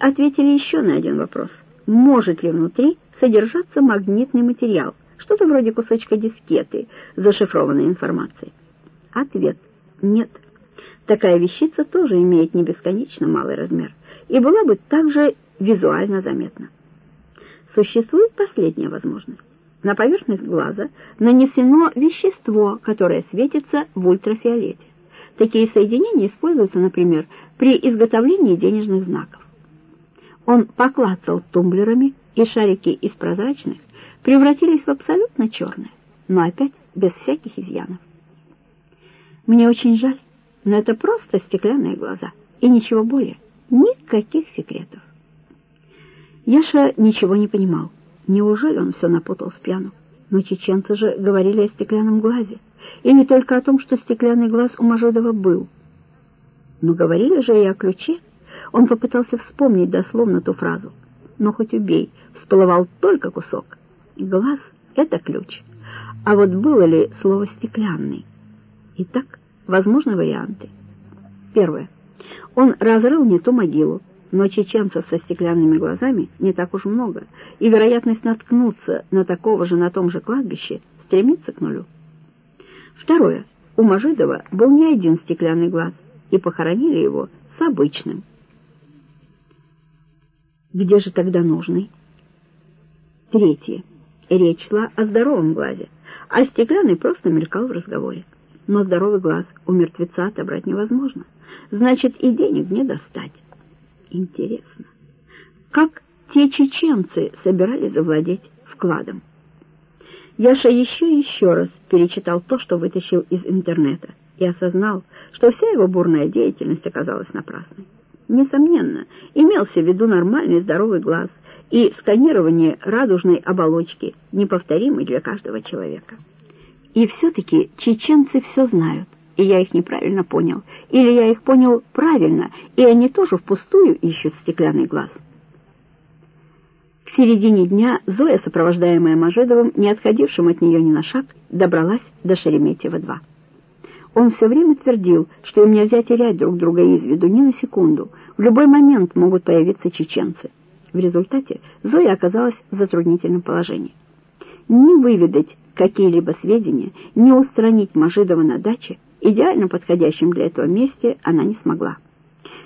ответили еще на один вопрос. Может ли внутри содержаться магнитный материал, что-то вроде кусочка дискеты, зашифрованной информацией? Ответ – нет. Такая вещица тоже имеет не бесконечно малый размер и была бы также визуально заметна. Существует последняя возможность. На поверхность глаза нанесено вещество, которое светится в ультрафиолете. Такие соединения используются, например, при изготовлении денежных знаков. Он поклацал тумблерами, и шарики из прозрачных превратились в абсолютно черные, но опять без всяких изъянов. Мне очень жаль, но это просто стеклянные глаза, и ничего более, никаких секретов. Яша ничего не понимал. Неужели он все напутал с пьяну? Но чеченцы же говорили о стеклянном глазе, и не только о том, что стеклянный глаз у Мажедова был. Но говорили же и о ключе. Он попытался вспомнить дословно ту фразу. Но хоть убей, всплывал только кусок. Глаз — это ключ. А вот было ли слово «стеклянный»? Итак, возможны варианты. Первое. Он разрыл не ту могилу, но чеченцев со стеклянными глазами не так уж много, и вероятность наткнуться на такого же на том же кладбище стремится к нулю. Второе. У Мажидова был не один стеклянный глаз, и похоронили его с обычным. Где же тогда нужный? Третье. Речь шла о здоровом глазе, а стеклянный просто мелькал в разговоре. Но здоровый глаз у мертвеца отобрать невозможно. Значит, и денег не достать. Интересно, как те чеченцы собирались завладеть вкладом? Яша еще и еще раз перечитал то, что вытащил из интернета, и осознал, что вся его бурная деятельность оказалась напрасной. Несомненно, имелся в виду нормальный здоровый глаз и сканирование радужной оболочки, неповторимой для каждого человека. И все-таки чеченцы все знают, и я их неправильно понял, или я их понял правильно, и они тоже впустую ищут стеклянный глаз. К середине дня Зоя, сопровождаемая Мажедовым, не отходившим от нее ни на шаг, добралась до Шереметьева-2. Он все время твердил, что им нельзя терять друг друга из виду ни на секунду, в любой момент могут появиться чеченцы. В результате Зоя оказалась в затруднительном положении. Не выведать какие-либо сведения, не устранить Мажидова на даче идеально подходящем для этого месте она не смогла.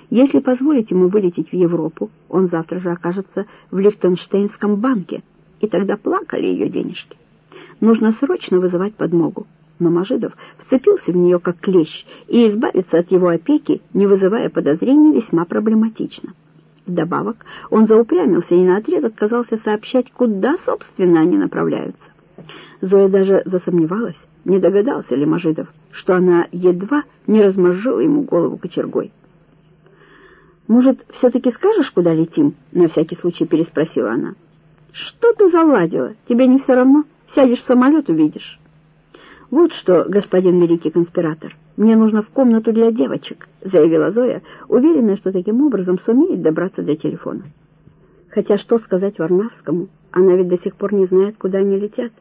Если позволить ему вылететь в Европу, он завтра же окажется в Лихтенштейнском банке, и тогда плакали ее денежки. Нужно срочно вызывать подмогу. Но Мажидов вцепился в нее как клещ, и избавиться от его опеки, не вызывая подозрений, весьма проблематично. Вдобавок, он заупрямился и наотрез отказался сообщать, куда, собственно, они направляются. Зоя даже засомневалась, не догадался ли Мажидов, что она едва не размозжила ему голову кочергой. «Может, все-таки скажешь, куда летим?» — на всякий случай переспросила она. «Что ты заладила? Тебе не все равно? Сядешь в самолет, увидишь». «Вот что, господин великий конспиратор, мне нужно в комнату для девочек», — заявила Зоя, уверенная, что таким образом сумеет добраться до телефона. Хотя что сказать Варнавскому? Она ведь до сих пор не знает, куда они летят.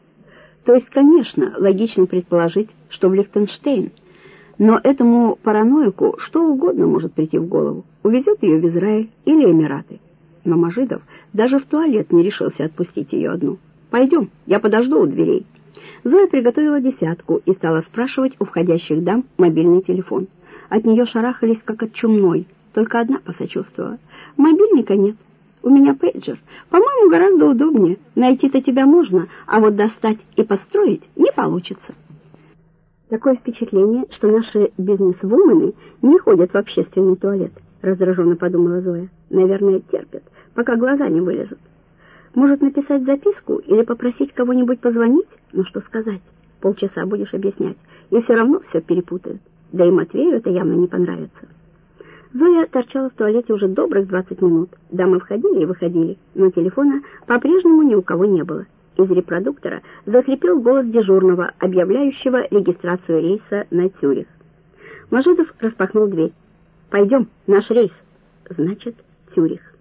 То есть, конечно, логично предположить, что в Лихтенштейн, но этому параноику что угодно может прийти в голову. Увезет ее в Израиль или Эмираты. Но Мажидов даже в туалет не решился отпустить ее одну. «Пойдем, я подожду у дверей». Зоя приготовила десятку и стала спрашивать у входящих дам мобильный телефон. От нее шарахались, как от чумной. Только одна посочувствовала. «Мобильника нет». У меня пейджер. По-моему, гораздо удобнее. Найти-то тебя можно, а вот достать и построить не получится. Такое впечатление, что наши бизнес-вумены не ходят в общественный туалет, раздраженно подумала Зоя. Наверное, терпят, пока глаза не вылезут. Может, написать записку или попросить кого-нибудь позвонить? Ну, что сказать? Полчаса будешь объяснять, и все равно все перепутают. Да и Матвею это явно не понравится. Зоя торчала в туалете уже добрых 20 минут. Дамы входили и выходили, но телефона по-прежнему ни у кого не было. Из репродуктора захрипел голос дежурного, объявляющего регистрацию рейса на Цюрих. Мажидов распахнул дверь. «Пойдем, наш рейс». «Значит, Цюрих».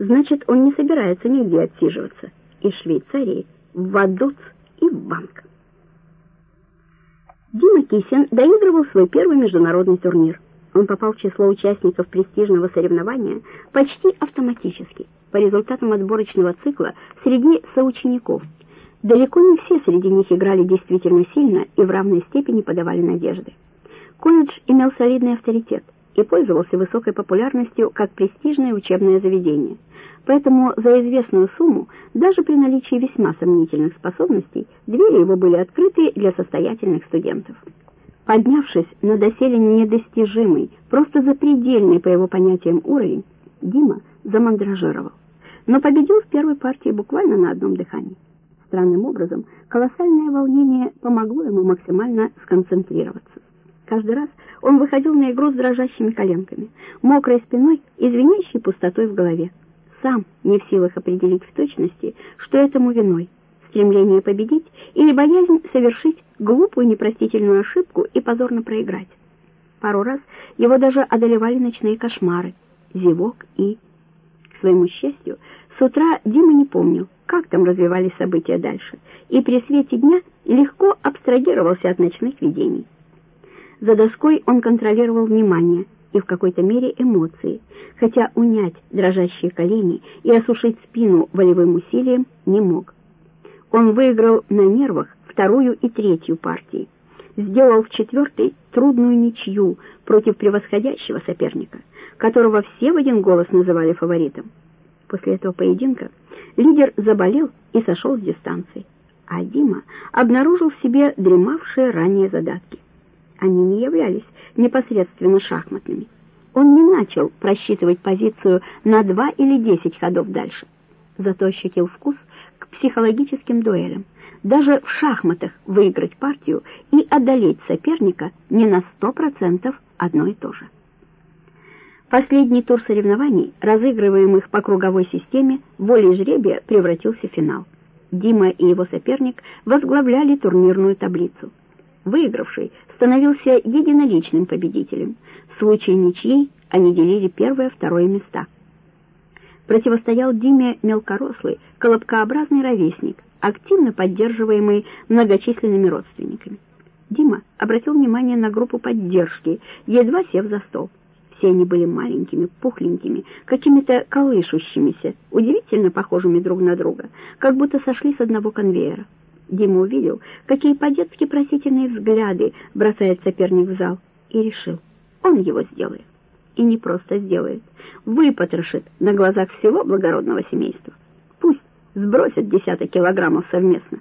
«Значит, он не собирается нигде отсиживаться. Из Швейцарии в Вадуц и в банк». Дима Кисин доигрывал свой первый международный турнир. Он попал в число участников престижного соревнования почти автоматически, по результатам отборочного цикла среди соучеников. Далеко не все среди них играли действительно сильно и в равной степени подавали надежды. Колледж имел солидный авторитет и пользовался высокой популярностью как престижное учебное заведение. Поэтому за известную сумму, даже при наличии весьма сомнительных способностей, двери его были открыты для состоятельных студентов. Поднявшись на доселе недостижимый, просто запредельный по его понятиям уровень, Дима замандражировал, но победил в первой партии буквально на одном дыхании. Странным образом, колоссальное волнение помогло ему максимально сконцентрироваться. Каждый раз он выходил на игру с дрожащими коленками, мокрой спиной и звенящей пустотой в голове. Сам не в силах определить в точности, что этому виной — стремление победить или боязнь совершить глупую непростительную ошибку и позорно проиграть. Пару раз его даже одолевали ночные кошмары, зевок и... К своему счастью, с утра Дима не помнил, как там развивались события дальше, и при свете дня легко абстрагировался от ночных видений. За доской он контролировал внимание и в какой-то мере эмоции, хотя унять дрожащие колени и осушить спину волевым усилием не мог. Он выиграл на нервах вторую и третью партии, сделал в четвертой трудную ничью против превосходящего соперника, которого все в один голос называли фаворитом. После этого поединка лидер заболел и сошел с дистанции, а Дима обнаружил в себе дремавшие ранее задатки они не являлись непосредственно шахматными. Он не начал просчитывать позицию на два или десять ходов дальше, зато ощутил вкус к психологическим дуэлям. Даже в шахматах выиграть партию и одолеть соперника не на сто процентов одно и то же. Последний тур соревнований, разыгрываемых по круговой системе, волей жребия превратился в финал. Дима и его соперник возглавляли турнирную таблицу. Выигравший становился единоличным победителем. В случае ничьей они делили первое-второе места. Противостоял Диме мелкорослый, колобкообразный ровесник, активно поддерживаемый многочисленными родственниками. Дима обратил внимание на группу поддержки, едва сев за стол. Все они были маленькими, пухленькими, какими-то колышущимися, удивительно похожими друг на друга, как будто сошли с одного конвейера. Дима увидел, какие по-детски просительные взгляды бросает соперник в зал, и решил, он его сделает. И не просто сделает, выпотрошит на глазах всего благородного семейства. Пусть сбросят десяток килограммов совместно.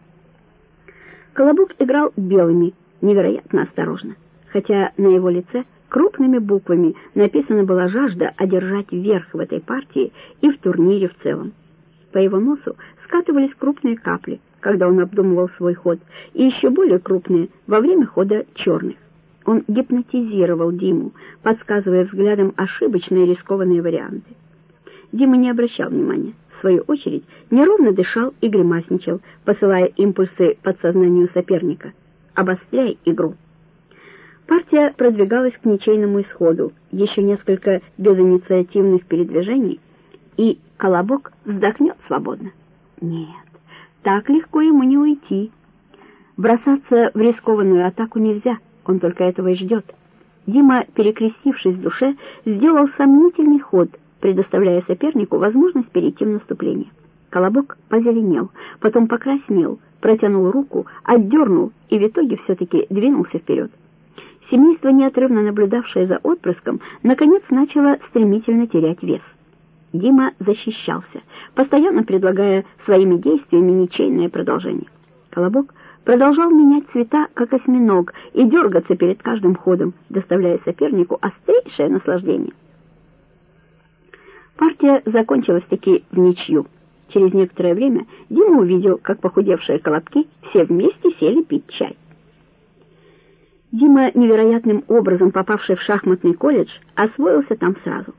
Колобок играл белыми, невероятно осторожно, хотя на его лице крупными буквами написана была жажда одержать верх в этой партии и в турнире в целом. По его носу скатывались крупные капли, когда он обдумывал свой ход, и еще более крупные во время хода черных. Он гипнотизировал Диму, подсказывая взглядом ошибочные рискованные варианты. Дима не обращал внимания. В свою очередь, неровно дышал и гримасничал, посылая импульсы подсознанию соперника. «Обостряй игру». Партия продвигалась к ничейному исходу, еще несколько безинициативных передвижений, и Колобок вздохнет свободно. Нет, так легко ему не уйти. Бросаться в рискованную атаку нельзя, он только этого и ждет. Дима, перекрестившись в душе, сделал сомнительный ход, предоставляя сопернику возможность перейти в наступление. Колобок позеленел, потом покраснел, протянул руку, отдернул и в итоге все-таки двинулся вперед. Семейство, неотрывно наблюдавшее за отпрыском, наконец начало стремительно терять вес. Дима защищался, постоянно предлагая своими действиями ничейное продолжение. Колобок продолжал менять цвета, как осьминог, и дергаться перед каждым ходом, доставляя сопернику острейшее наслаждение. Партия закончилась таки в ничью. Через некоторое время Дима увидел, как похудевшие колобки все вместе сели пить чай. Дима, невероятным образом попавший в шахматный колледж, освоился там сразу —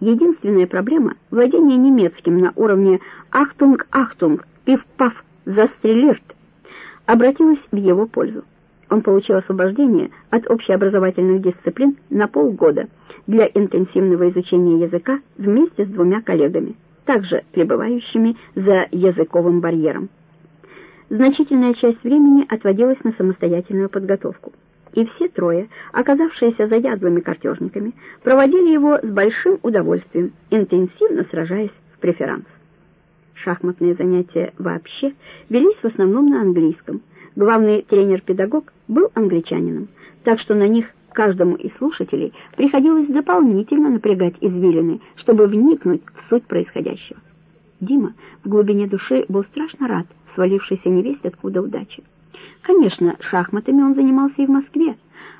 Единственная проблема — владение немецким на уровне «Ахтунг, Ахтунг, пиф-паф, застрелирт» обратилась в его пользу. Он получил освобождение от общеобразовательных дисциплин на полгода для интенсивного изучения языка вместе с двумя коллегами, также пребывающими за языковым барьером. Значительная часть времени отводилась на самостоятельную подготовку. И все трое, оказавшиеся заядлыми картежниками, проводили его с большим удовольствием, интенсивно сражаясь в преферанс. Шахматные занятия вообще велись в основном на английском. Главный тренер-педагог был англичанином, так что на них каждому из слушателей приходилось дополнительно напрягать извилины, чтобы вникнуть в суть происходящего. Дима в глубине души был страшно рад свалившейся невесть откуда удачи. Конечно, шахматами он занимался и в Москве,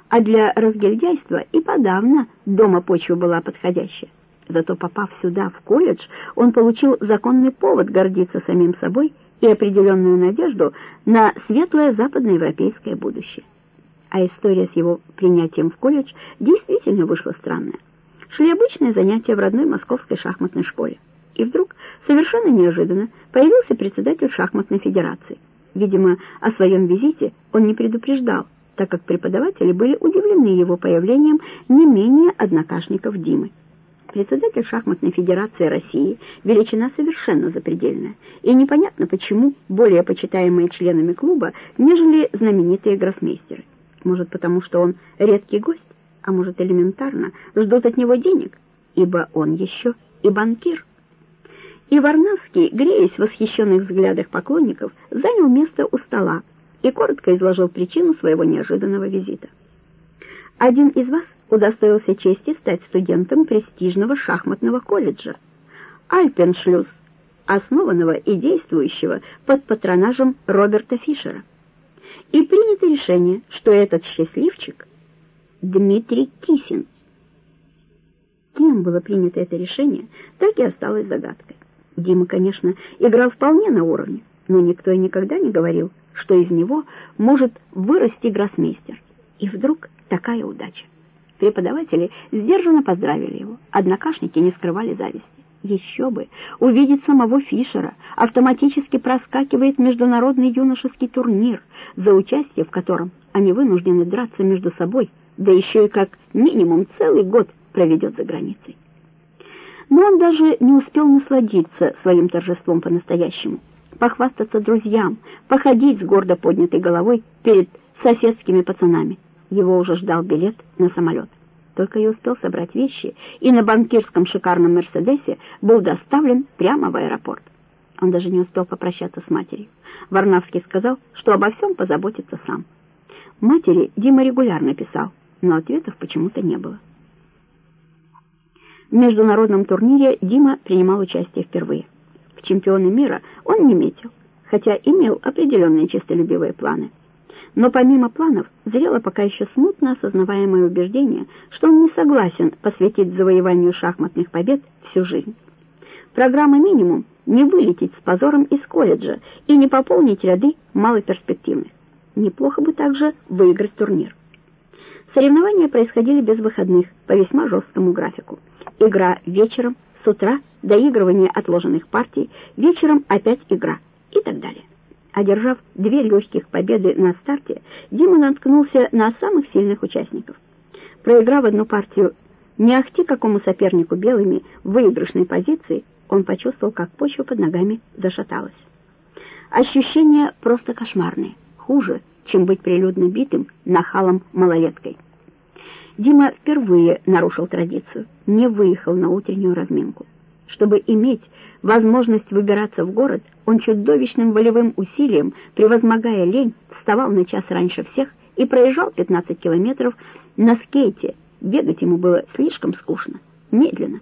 а для разгильдяйства и подавно дома почва была подходящая. Зато попав сюда, в колледж, он получил законный повод гордиться самим собой и определенную надежду на светлое западноевропейское будущее. А история с его принятием в колледж действительно вышла странная. Шли обычные занятия в родной московской шахматной школе. И вдруг, совершенно неожиданно, появился председатель шахматной федерации. Видимо, о своем визите он не предупреждал, так как преподаватели были удивлены его появлением не менее однокашников Димы. Председатель шахматной федерации России величина совершенно запредельная, и непонятно почему более почитаемые членами клуба, нежели знаменитые гроссмейстеры. Может, потому что он редкий гость, а может, элементарно ждут от него денег, ибо он еще и банкир. И Варнавский, греясь в восхищенных взглядах поклонников, занял место у стола и коротко изложил причину своего неожиданного визита. Один из вас удостоился чести стать студентом престижного шахматного колледжа Альпеншлюз, основанного и действующего под патронажем Роберта Фишера. И принято решение, что этот счастливчик Дмитрий Кисин. Кем было принято это решение, так и осталось загадкой. Дима, конечно, играл вполне на уровне, но никто и никогда не говорил, что из него может вырасти гроссмейстер. И вдруг такая удача. Преподаватели сдержанно поздравили его, однокашники не скрывали зависти. Еще бы! Увидеть самого Фишера автоматически проскакивает международный юношеский турнир, за участие в котором они вынуждены драться между собой, да еще и как минимум целый год проведет за границей. Но он даже не успел насладиться своим торжеством по-настоящему, похвастаться друзьям, походить с гордо поднятой головой перед соседскими пацанами. Его уже ждал билет на самолет. Только и успел собрать вещи, и на банкирском шикарном «Мерседесе» был доставлен прямо в аэропорт. Он даже не успел попрощаться с матерью. Варнавский сказал, что обо всем позаботится сам. Матери Дима регулярно писал, но ответов почему-то не было. Международном турнире Дима принимал участие впервые. В чемпионы мира он не метил, хотя имел определенные честолюбивые планы. Но помимо планов, зрело пока еще смутно осознаваемое убеждение, что он не согласен посвятить завоеванию шахматных побед всю жизнь. Программа «Минимум» — не вылететь с позором из колледжа и не пополнить ряды малоперспективных. Неплохо бы также выиграть турнир. Соревнования происходили без выходных по весьма жесткому графику. Игра вечером, с утра доигрывание отложенных партий, вечером опять игра и так далее. Одержав две легких победы на старте, Дима наткнулся на самых сильных участников. Проиграв одну партию не ахти какому сопернику белыми в выигрышной позиции, он почувствовал, как почва под ногами зашаталась. Ощущения просто кошмарные, хуже, чем быть прилюдно битым нахалом-малолеткой. Дима впервые нарушил традицию, не выехал на утреннюю разминку. Чтобы иметь возможность выбираться в город, он чудовищным волевым усилием, превозмогая лень, вставал на час раньше всех и проезжал 15 километров на скейте. Бегать ему было слишком скучно, медленно.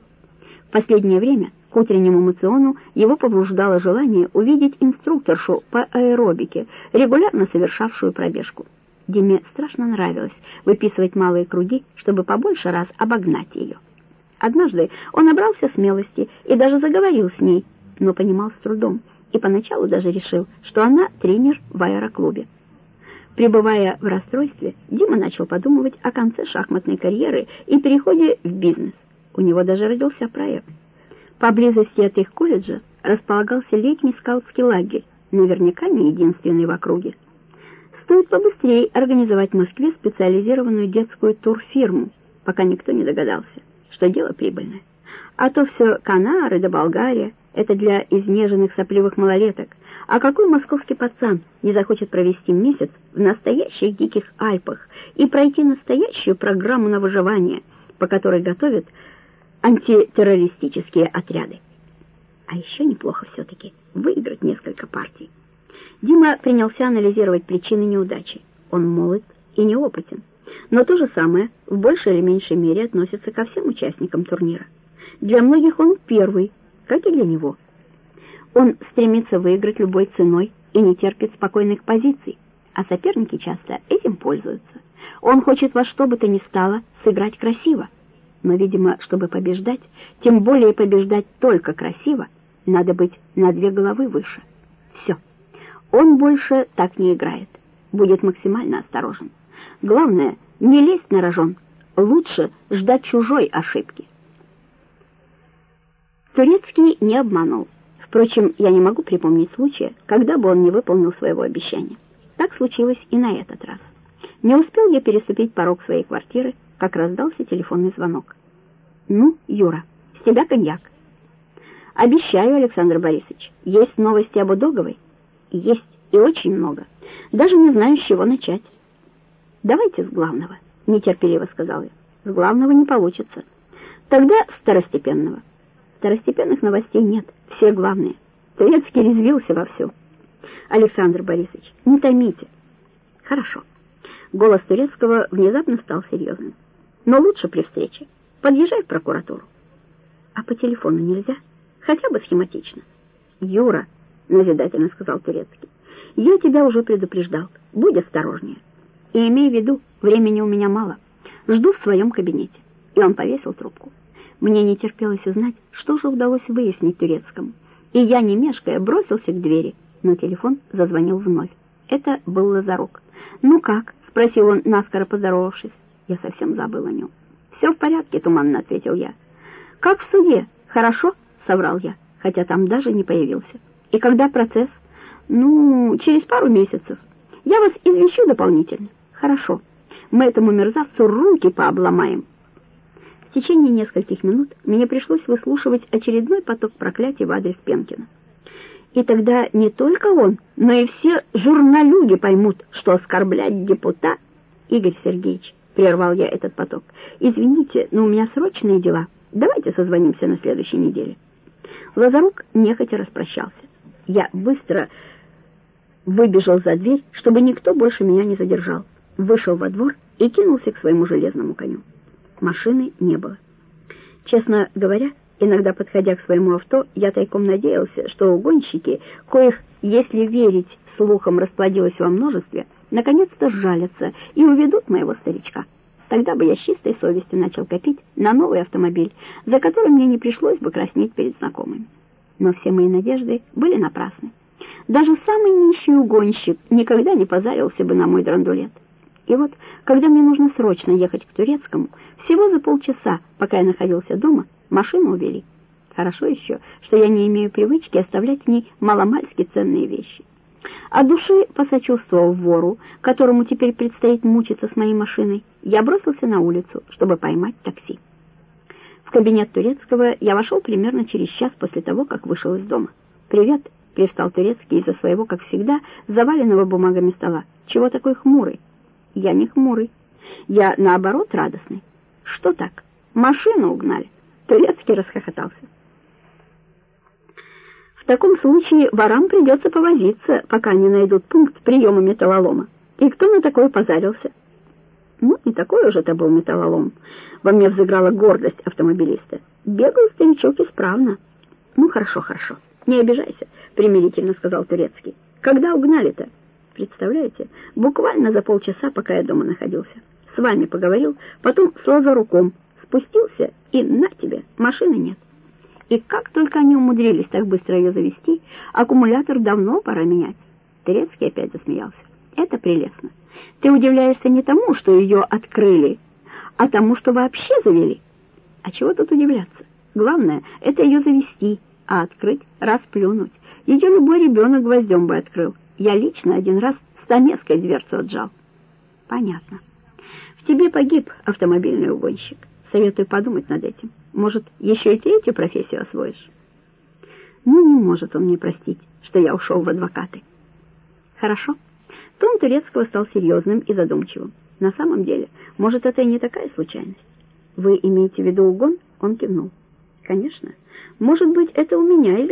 В последнее время к утреннему мациону его побуждало желание увидеть инструкторшу по аэробике, регулярно совершавшую пробежку. Диме страшно нравилось выписывать малые круги, чтобы побольше раз обогнать ее. Однажды он набрался смелости и даже заговорил с ней, но понимал с трудом, и поначалу даже решил, что она тренер в аэроклубе. Пребывая в расстройстве, Дима начал подумывать о конце шахматной карьеры и переходе в бизнес. У него даже родился проект. Поблизости от их колледжа располагался летний скаутский лагерь, наверняка не единственный в округе. Стоит побыстрее организовать в Москве специализированную детскую турфирму, пока никто не догадался что дело прибыльное. А то все Канары да Болгария — это для изнеженных сопливых малолеток, А какой московский пацан не захочет провести месяц в настоящих диких Альпах и пройти настоящую программу на выживание, по которой готовят антитеррористические отряды? А еще неплохо все-таки выиграть несколько партий. Дима принялся анализировать причины неудачи. Он молод и неопытен. Но то же самое в большей или меньшей мере относится ко всем участникам турнира. Для многих он первый, как и для него. Он стремится выиграть любой ценой и не терпит спокойных позиций, а соперники часто этим пользуются. Он хочет во что бы то ни стало сыграть красиво, но, видимо, чтобы побеждать, тем более побеждать только красиво, надо быть на две головы выше. Все. Он больше так не играет. Будет максимально осторожен. Главное, не лезть на рожон. Лучше ждать чужой ошибки. Турецкий не обманул. Впрочем, я не могу припомнить случая, когда бы он не выполнил своего обещания. Так случилось и на этот раз. Не успел я переступить порог своей квартиры, как раздался телефонный звонок. «Ну, Юра, с тебя коньяк». Обещаю, Александр Борисович, есть новости об Удоговой? Есть, и очень много. Даже не знаю, с чего начать. Давайте с главного, нетерпеливо сказал я. С главного не получится. Тогда второстепенного. Второстепенных новостей нет, все главные. Турецкий резвился вовсю. Александр Борисович, не томите. Хорошо. Голос Турецкого внезапно стал серьезным. Но лучше при встрече. Подъезжай в прокуратуру. А по телефону нельзя? хотя бы схематично. «Юра», — назидательно сказал Турецкий, — «я тебя уже предупреждал. Будь осторожнее. И имей в виду, времени у меня мало. Жду в своем кабинете». И он повесил трубку. Мне не терпелось узнать, что же удалось выяснить Турецкому. И я, не мешкая, бросился к двери, но телефон зазвонил вновь. Это был Лазарук. «Ну как?» — спросил он, наскоро поздоровавшись. Я совсем забыл о нем. «Все в порядке», — туманно ответил я. «Как в суде? Хорошо?» соврал я, хотя там даже не появился. И когда процесс? Ну, через пару месяцев. Я вас извещу дополнительно. Хорошо. Мы этому мерзавцу руки пообломаем. В течение нескольких минут мне пришлось выслушивать очередной поток проклятий в адрес Пенкина. И тогда не только он, но и все журналюги поймут, что оскорблять депутата... Игорь Сергеевич, прервал я этот поток, извините, но у меня срочные дела. Давайте созвонимся на следующей неделе. Лазарук нехотя распрощался. Я быстро выбежал за дверь, чтобы никто больше меня не задержал. Вышел во двор и кинулся к своему железному коню. Машины не было. Честно говоря, иногда подходя к своему авто, я тайком надеялся, что угонщики, коих, если верить слухам, расплодилось во множестве, наконец-то сжалятся и уведут моего старичка. Тогда бы я с чистой совестью начал копить на новый автомобиль, за которым мне не пришлось бы краснеть перед знакомыми. Но все мои надежды были напрасны. Даже самый нищий угонщик никогда не позарился бы на мой драндулет. И вот, когда мне нужно срочно ехать к Турецкому, всего за полчаса, пока я находился дома, машину увели. Хорошо еще, что я не имею привычки оставлять в ней маломальски ценные вещи. От души посочувствовав вору, которому теперь предстоит мучиться с моей машиной, я бросился на улицу, чтобы поймать такси. В кабинет Турецкого я вошел примерно через час после того, как вышел из дома. «Привет», — привстал Турецкий из-за своего, как всегда, заваленного бумагами стола. «Чего такой хмурый?» «Я не хмурый. Я, наоборот, радостный». «Что так? Машину угнали?» Турецкий расхохотался. Таком случае ворам придется повозиться, пока не найдут пункт приема металлолома. И кто на такое позарился? Ну, не такой уж это был металлолом. Во мне взыграла гордость автомобилиста. Бегал старичок исправно. Ну, хорошо, хорошо. Не обижайся, примирительно сказал Турецкий. Когда угнали-то? Представляете, буквально за полчаса, пока я дома находился. С вами поговорил, потом с лазаруком спустился, и на тебе, машины нет. И как только они умудрились так быстро ее завести, аккумулятор давно пора менять. Турецкий опять засмеялся. Это прелестно. Ты удивляешься не тому, что ее открыли, а тому, что вообще завели. А чего тут удивляться? Главное — это ее завести, а открыть — расплюнуть. Ее любой ребенок гвоздем бы открыл. Я лично один раз стамеской дверцу отжал. Понятно. В тебе погиб автомобильный угонщик. Советую подумать над этим. Может, еще и третью профессию освоишь? Ну, не может он мне простить, что я ушел в адвокаты. Хорошо. Тон Турецкого стал серьезным и задумчивым. На самом деле, может, это и не такая случайность. Вы имеете в виду угон? Он кивнул. Конечно. Может быть, это у меня или